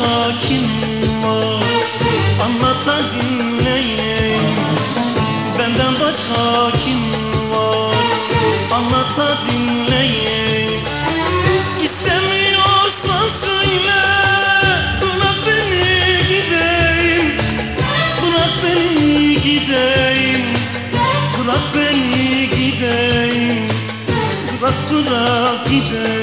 başka kim var. Anlat da dinleyeyim. Benden başka kim var? Anlat da dinleyeyim. İstemiyorsan söyle. Bırak beni gideyim. Bırak beni gideyim. Bırak beni gideyim. Bırak bırak gideyim.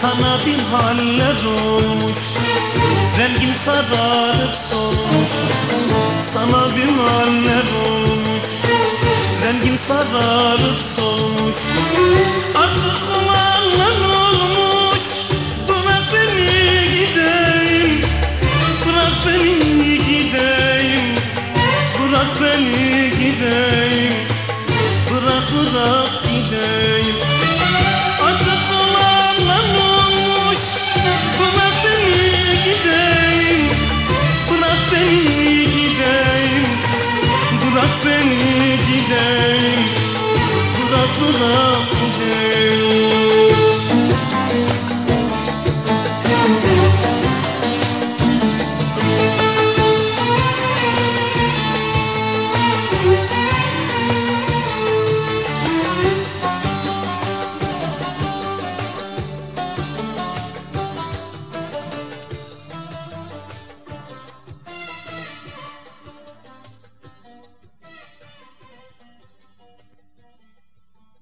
Sana bir haller olmuş. Rengin sararıp solmuş. Sana bir haller olmuş. Rengin sararıp solmuş. Artık olanlar olmuş. Bırak beni gideyim. Bırak beni gideyim. Bırak beni gideyim